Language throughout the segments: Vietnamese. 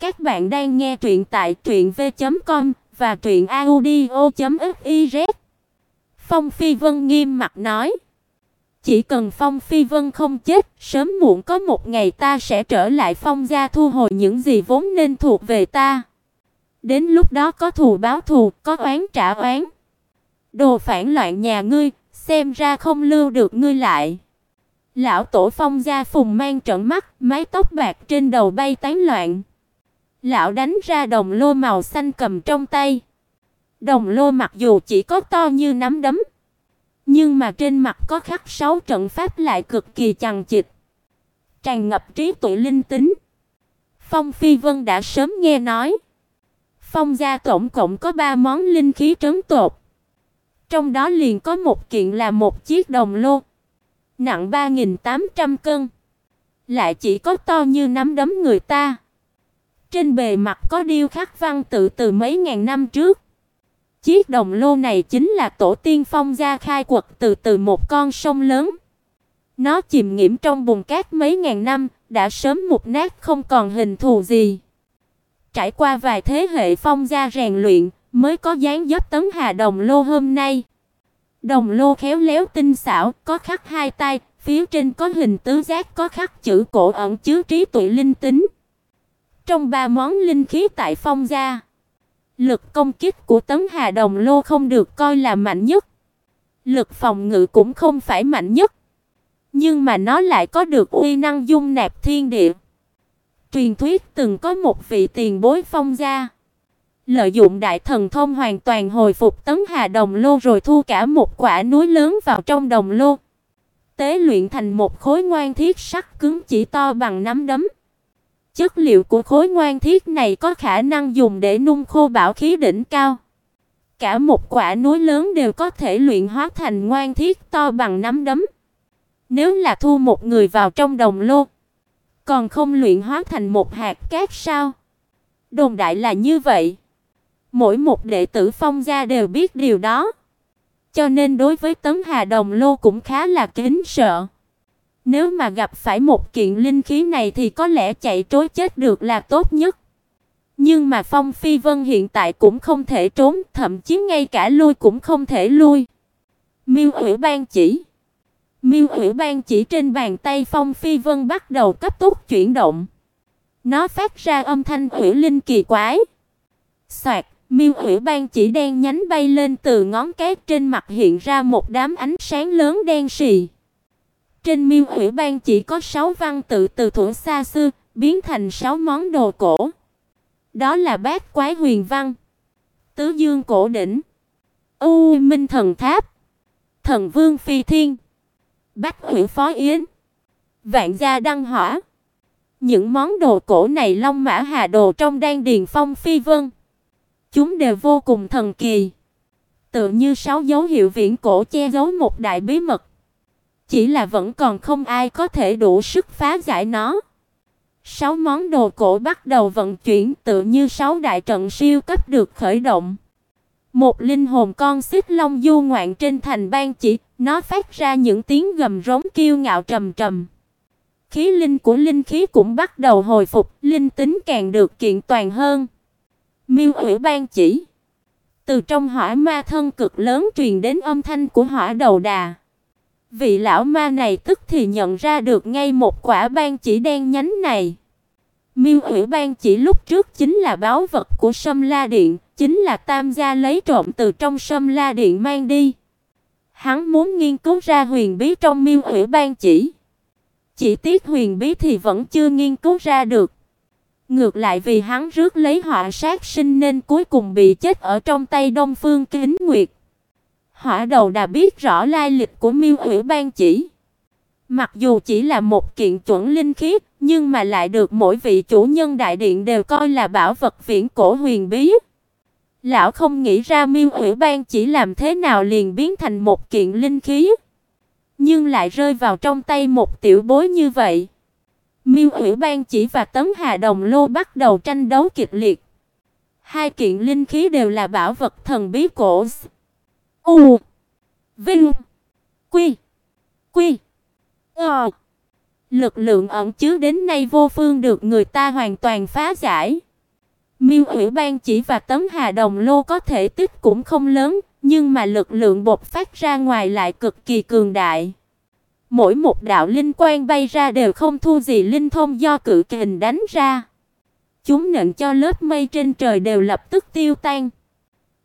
Các bạn đang nghe truyện tại truyệnv.com và truyệnaudio.fiz. Phong Phi Vân nghiêm mặt nói: "Chỉ cần Phong Phi Vân không chết, sớm muộn có một ngày ta sẽ trở lại Phong gia thu hồi những gì vốn nên thuộc về ta. Đến lúc đó có thù báo thù, có oán trả oán. Đồ phản loạn nhà ngươi, xem ra không lưu được ngươi lại." Lão tổ Phong gia Phùng Mang trợn mắt, mái tóc bạc trên đầu bay tán loạn. Lão đánh ra đồng lô màu xanh cầm trong tay. Đồng lô mặc dù chỉ có to như nắm đấm, nhưng mà trên mặt có khắc sáu trận pháp lại cực kỳ chằng chịt, tràn ngập trí tuệ linh tính. Phong Phi Vân đã sớm nghe nói, Phong gia tổng cộng có 3 món linh khí trấn tột. Trong đó liền có một kiện là một chiếc đồng lô, nặng 3800 cân, lại chỉ có to như nắm đấm người ta. Trên bề mặt có điêu khắc văn tự từ mấy ngàn năm trước. Chiếc đồng lô này chính là tổ tiên Phong gia khai quật từ từ một con sông lớn. Nó chìm nghiễm trong bùn cát mấy ngàn năm, đã sớm mục nát không còn hình thù gì. Trải qua vài thế hệ Phong gia rèn luyện, mới có dáng dấp tấm hà đồng lô hôm nay. Đồng lô khéo léo tinh xảo, có khắc hai tay, phía trên có hình tứ giác có khắc chữ cổ ẩn chứa trí tuệ linh tính. Trong ba món linh khí tại Phong gia, lực công kích của Tấn Hà Đồng Lô không được coi là mạnh nhất. Lực phòng ngự cũng không phải mạnh nhất, nhưng mà nó lại có được uy năng dung nạp thiên địa. Truyền thuyết từng có một vị tiền bối Phong gia, lợi dụng đại thần thông hoàn toàn hồi phục Tấn Hà Đồng Lô rồi thu cả một quả núi lớn vào trong đồng lô, tế luyện thành một khối ngoan thiết sắt cứng chỉ to bằng nắm đấm. Chất liệu của khối ngoan thiết này có khả năng dùng để nung khô bảo khí đỉnh cao. Cả một quả núi lớn đều có thể luyện hóa thành ngoan thiết to bằng nắm đấm. Nếu là thu một người vào trong đồng lô, còn không luyện hóa thành một hạt cát sao? Đồn đại là như vậy. Mỗi một đệ tử Phong gia đều biết điều đó. Cho nên đối với tấm Hà Đồng Lô cũng khá là kính sợ. Nếu mà gặp phải một kiện linh khí này thì có lẽ chạy trối chết được là tốt nhất. Nhưng mà Phong Phi Vân hiện tại cũng không thể trốn, thậm chí ngay cả lui cũng không thể lui. Miêu Ủy ban chỉ. Miêu Ủy ban chỉ trên bàn tay Phong Phi Vân bắt đầu cấp tốc chuyển động. Nó phát ra âm thanh ủy linh kỳ quái. Soạt, Miêu Ủy ban chỉ đen nhánh bay lên từ ngón cái trên mặt hiện ra một đám ánh sáng lớn đen sì. Trên miêu hủy ban chỉ có 6 văn tự từ thuở xa xưa, biến thành 6 món đồ cổ. Đó là Bát Quái Huyền Văn, Tứ Dương Cổ Đỉnh, U Minh Thần Tháp, Thần Vương Phi Thiên, Bách Hủy Phó Yến, Vạn Gia Đăng Hỏa. Những món đồ cổ này long mã hà đồ trong đan điền phong phi vân. Chúng đều vô cùng thần kỳ, tựa như sáu dấu hiệu viễn cổ che giấu một đại bí mật. Chỉ là vẫn còn không ai có thể đủ sức phá giải nó. Sáu món đồ cổ bắt đầu vận chuyển tự như sáu đại trận siêu cấp được khởi động. Một linh hồn con xích long du ngoạn trên thành ban chỉ, nó phát ra những tiếng gầm rống kiêu ngạo trầm trầm. Khí linh của linh khí cũng bắt đầu hồi phục, linh tính càng được kiện toàn hơn. Miêu ủy ban chỉ. Từ trong hỏa ma thân cực lớn truyền đến âm thanh của hỏa đầu đà. Vị lão ma này tức thì nhận ra được ngay một quả ban chỉ đen nhánh này. Miêu Ủy ban chỉ lúc trước chính là báu vật của Sâm La Điện, chính là Tam gia lấy trộm từ trong Sâm La Điện mang đi. Hắn muốn nghiên cứu ra huyền bí trong Miêu Ủy ban chỉ. Chỉ tiếc huyền bí thì vẫn chưa nghiên cứu ra được. Ngược lại vì hắn rước lấy họa sát sinh nên cuối cùng bị chết ở trong tay Đông Phương Kính Nguyệt. Hỏa đầu đã biết rõ lai lịch của Miêu Hủy Ban chỉ. Mặc dù chỉ là một kiện chuẩn linh khí, nhưng mà lại được mỗi vị chủ nhân đại điện đều coi là bảo vật viễn cổ huyền bí. Lão không nghĩ ra Miêu Hủy Ban chỉ làm thế nào liền biến thành một kiện linh khí, nhưng lại rơi vào trong tay một tiểu bối như vậy. Miêu Hủy Ban chỉ và tấm Hà Đồng Lô bắt đầu tranh đấu kịch liệt. Hai kiện linh khí đều là bảo vật thần bí cổ. U Vinh Quy Quy Ờ Lực lượng ẩn chứa đến nay vô phương được người ta hoàn toàn phá giải. Miêu Ủy Ban chỉ và Tấm Hà Đồng Lô có thể tích cũng không lớn, nhưng mà lực lượng bộc phát ra ngoài lại cực kỳ cường đại. Mỗi một đạo linh quang bay ra đều không thua gì linh thông do cự kình đánh ra. Chúng nện cho lớp mây trên trời đều lập tức tiêu tan.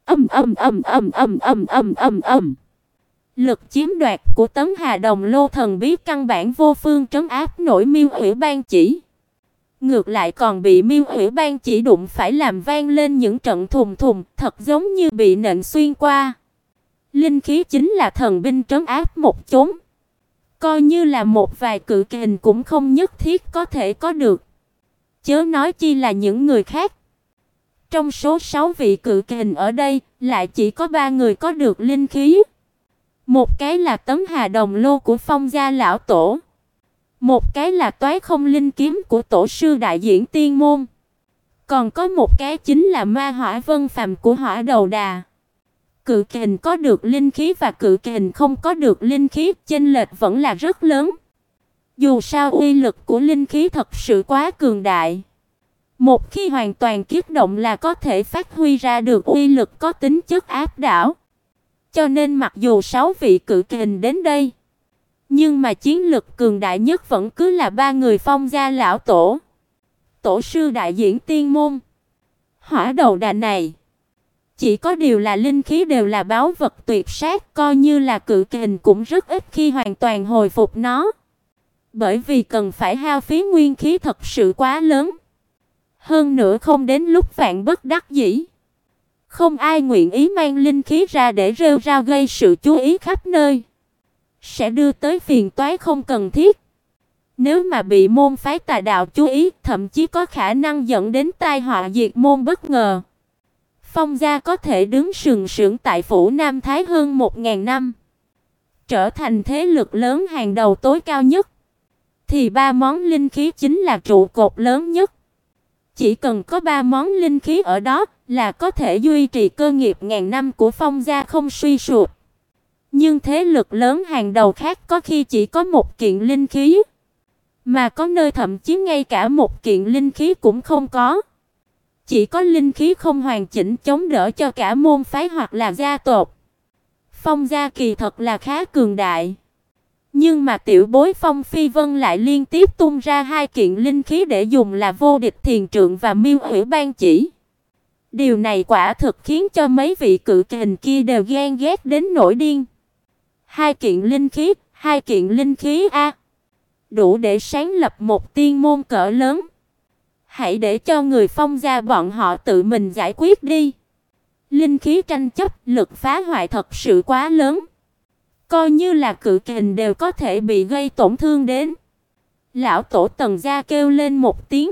Ầm ầm ầm ầm ầm ầm ầm ầm ầm. Lực chiếm đoạt của tấn Hà Đồng Lô thần bí căn bản vô phương trấn áp nổi Miêu Hủy Ban chỉ. Ngược lại còn bị Miêu Hủy Ban chỉ đụng phải làm vang lên những trận thùng thùng, thật giống như bị nện xuyên qua. Linh khí chính là thần binh trấn áp một chốn. Coi như là một vài cự kình cũng không nhất thiết có thể có được. Chớ nói chi là những người khác. Trong số 6 vị cự kình ở đây, lại chỉ có 3 người có được linh khí. Một cái là tấm hà đồng lô của phong gia lão tổ. Một cái là toái không linh kiếm của tổ sư đại diễn tiên môn. Còn có một cái chính là ma hỏa vân phàm của hỏa đầu đà. Cự kình có được linh khí và cự kình không có được linh khí, chênh lệch vẫn là rất lớn. Dù sao uy lực của linh khí thật sự quá cường đại. Một khi hoàn toàn kiếp động là có thể phát huy ra được uy lực có tính chất áp đảo. Cho nên mặc dù sáu vị cự kình đến đây, nhưng mà chiến lực cường đại nhất vẫn cứ là ba người phong gia lão tổ. Tổ sư đại diễn tiên môn. Hỏa đầu đà này. Chỉ có điều là linh khí đều là báo vật tuyệt sát, coi như là cự kình cũng rất ít khi hoàn toàn hồi phục nó. Bởi vì cần phải hao phí nguyên khí thật sự quá lớn. Hơn nữa không đến lúc vạn bất đắc dĩ. Không ai nguyện ý mang linh khí ra để rêu rao gây sự chú ý khắp nơi. Sẽ đưa tới phiền toái không cần thiết. Nếu mà bị môn phái tà đạo chú ý, thậm chí có khả năng dẫn đến tai họa diệt môn bất ngờ. Phong gia có thể đứng sừng sững tại phủ Nam Thái hơn 1000 năm, trở thành thế lực lớn hàng đầu tối cao nhất, thì ba món linh khí chính là trụ cột lớn nhất. Chỉ cần có ba món linh khí ở đó là có thể duy trì cơ nghiệp ngàn năm của Phong gia không suy sụp. Nhưng thế lực lớn hàng đầu khác có khi chỉ có một kiện linh khí, mà có nơi thậm chí ngay cả một kiện linh khí cũng không có. Chỉ có linh khí không hoàn chỉnh chống đỡ cho cả môn phái hoặc là gia tộc. Phong gia kỳ thật là khá cường đại. Nhưng mà tiểu bối Phong Phi Vân lại liên tiếp tung ra hai kiện linh khí để dùng là vô địch thiền trượng và miêu hủy ban chỉ. Điều này quả thực khiến cho mấy vị cự kình kia đều ghen ghét đến nổi điên. Hai kiện linh khí, hai kiện linh khí a, đủ để sáng lập một tiên môn cỡ lớn. Hãy để cho người Phong gia bọn họ tự mình giải quyết đi. Linh khí tranh chấp, lực phá hoại thật sự quá lớn. Coi như là cự kình đều có thể bị gây tổn thương đến. Lão tổ Tần gia kêu lên một tiếng,